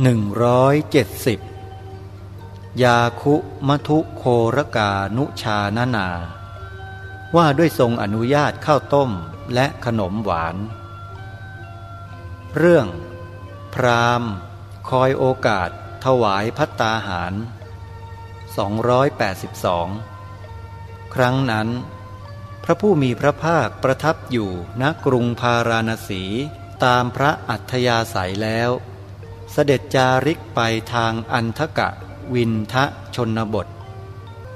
หนึ่งร้อยเจ็ดสิบยาคุมทุโครกานุชานานา ว่าด้วยทรงอนุญาตข้าวต้มและขนมหวาน เรื่อง พรามคอยโอกาสถวายพัตตาหาร 282 ครั้งนั้น พระผู้มีพระภาคประทับอยู่ณกรุงพาราณสีตามพระอัธยาศัยแล้ว เสด็จจาริกไปทางอันทกะวินทะชนบท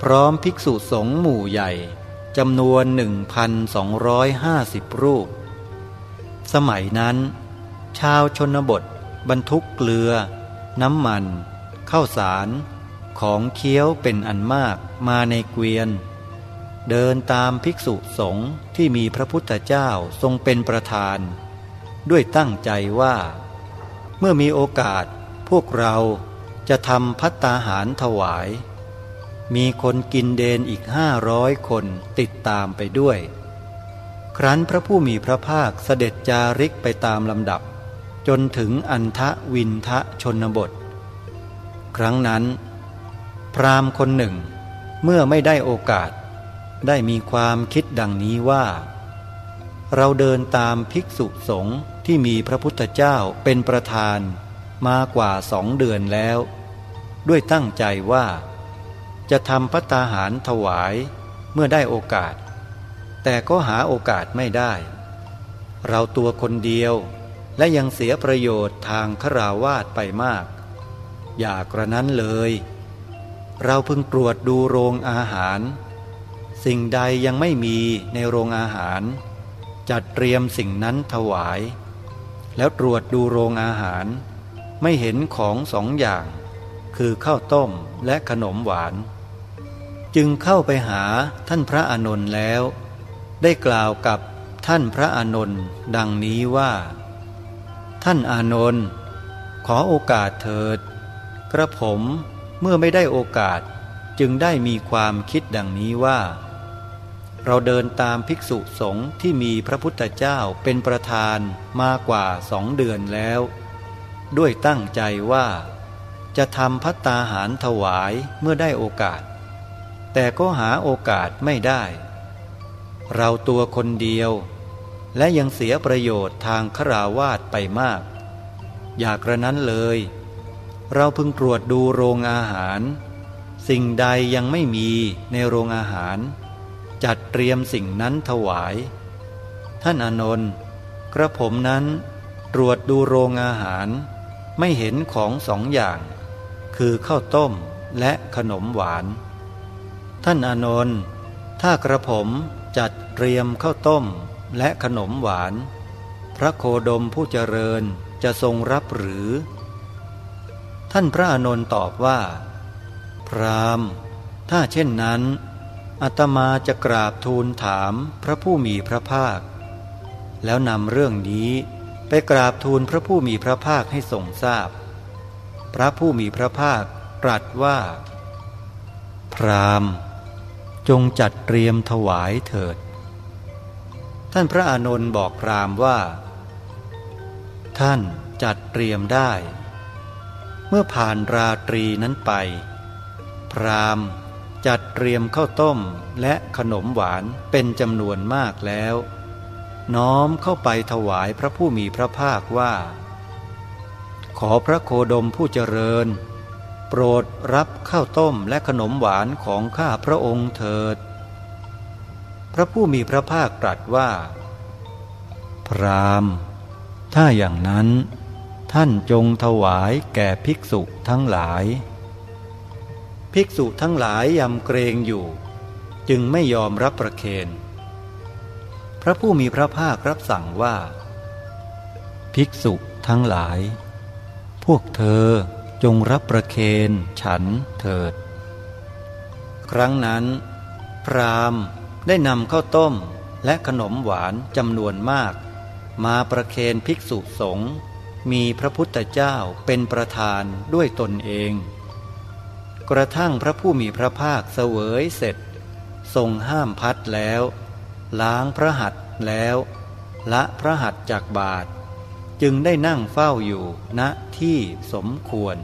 พร้อมภิกษุสงฆ์หมู่ใหญ่จำนวน 1,250 รูป สมัยนั้น ชาวชนบทบรรทุกเกลือ น้ำมัน ข้าวสาร ของเคี้ยวเป็นอันมากมาในเกวียน เดินตามภิกษุสงฆ์ที่มีพระพุทธเจ้าทรงเป็นประธาน ด้วยตั้งใจว่า เมื่อมีโอกาสพวกเราจะทำพัตตาหารถวาย มีคนกินเดนอีกห้าร้อยคนติดตามไปด้วย ครั้นพระผู้มีพระภาคเสด็จจาริกไปตามลำดับ จนถึงอันทะวินทะชนบท ครั้งนั้น พราหมณ์คนหนึ่ง เมื่อไม่ได้โอกาส ได้มีความคิดดังนี้ว่า เราเดินตามภิกษุสงฆ์ ที่มีพระพุทธเจ้าเป็นประธานมากว่าสองเดือนแล้ว ด้วยตั้งใจว่า จะทำพัตาหารถวายเมื่อได้โอกาส แต่ก็หาโอกาสไม่ได้ เราตัวคนเดียวและยังเสียประโยชน์ทางคราวาสไปมาก อย่ากระนั้นเลย เราเพิ่งตรวจดูโรงอาหาร สิ่งใดยังไม่มีในโรงอาหาร จัดเตรียมสิ่งนั้นถวาย แล้วตรวจดูโรงอาหาร ไม่เห็นของสองอย่าง คือข้าวต้มและขนมหวาน จึงเข้าไปหาท่านพระอานนท์แล้ว ได้กล่าวกับท่านพระอานนท์ดังนี้ว่า ท่านอานนท์ขอโอกาสเถิด กระผมเมื่อไม่ได้โอกาสจึงได้มีความคิดดังนี้ว่า เราเดินตามภิกษุสงฆ์ที่มีพระพุทธเจ้าเป็นประธานมากว่าสองเดือนแล้ว ด้วยตั้งใจว่า จะทำพัตตาหารถวายเมื่อได้โอกาส แต่ก็หาโอกาสไม่ได้ เราตัวคนเดียว และยังเสียประโยชน์ทางคราวาสไปมาก อยากระนั้นเลย เราพึงตรวจดูโรงอาหาร สิ่งใดยังไม่มีในโรงอาหาร จัดเตรียมสิ่งนั้นถวาย ท่านอนนท์กระผมนั้นตรวจดูโรงอาหาร ไม่เห็นของสองอย่าง คือข้าวต้มและขนมหวาน ท่านอนนท์ถ้ากระผมจัดเตรียมข้าวต้มและขนมหวาน พระโคดมผู้เจริญจะทรงรับหรือ ท่านพระอนนท์ตอบว่า พรามถ้าเช่นนั้น อาตมาจะกราบทูลถามพระผู้มีพระภาค แล้วนำเรื่องนี้ไปกราบทูลพระผู้มีพระภาคให้ทรงทราบพพระผู้มีพระภาคตรัสว่า พรามจงจัดเตรียมถวายเถิด ท่านพระอานนท์บอกพรามว่า ท่านจัดเตรียมได้ เมื่อผ่านราตรีนั้นไป พราม จัดเตรียมข้าวต้มและขนมหวานเป็นจำนวนมากแล้ว น้อมเข้าไปถวายพระผู้มีพระภาคว่า ขอพระโคดมผู้เจริญ โปรดรับข้าวต้มและขนมหวานของข้าพระองค์เถิด พระผู้มีพระภาคตรัสว่า พรามถ้าอย่างนั้นท่านจงถวายแก่ภิกษุทั้งหลาย ภิกษุทั้งหลายยำเกรงอยู่ จึงไม่ยอมรับประเคนพระผู้มีพระภาครับสั่งว่า ภิกษุทั้งหลาย พวกเธอจงรับประเคนฉันเถิด ครั้งนั้น พรามได้นำข้าวต้มและขนมหวานจำนวนมาก มาประเคนภิกษุสงฆ์มีพระพุทธเจ้าเป็นประธานด้วยตนเอง กระทั่งพระผู้มีพระภาคเสวยเสร็จ ทรงห้ามพัดแล้ว ล้างพระหัตถ์แล้ว ละพระหัตถ์จากบาท จึงได้นั่งเฝ้าอยู่ณที่สมควร